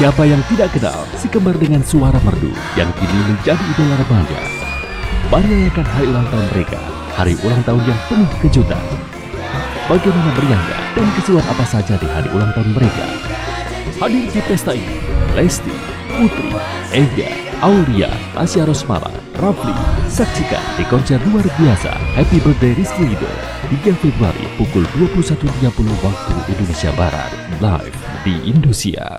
Siapa yang tidak kenal si kembar dengan suara merdu yang kini menjadi idola remaja? Merayakan hari ulang tahun mereka, hari ulang tahun yang penuh kejutan. Bagaimana meriahnya dan keseruan apa saja di hari ulang tahun mereka? Hadir di pesta ini, Lesti, Putri, Ega, Aulia, Asia Rosmala, Rafli, saksikan di konser luar biasa Happy Birthday Rizky Ridho 3 Februari pukul 21.30 waktu Indonesia Barat live di Indonesia.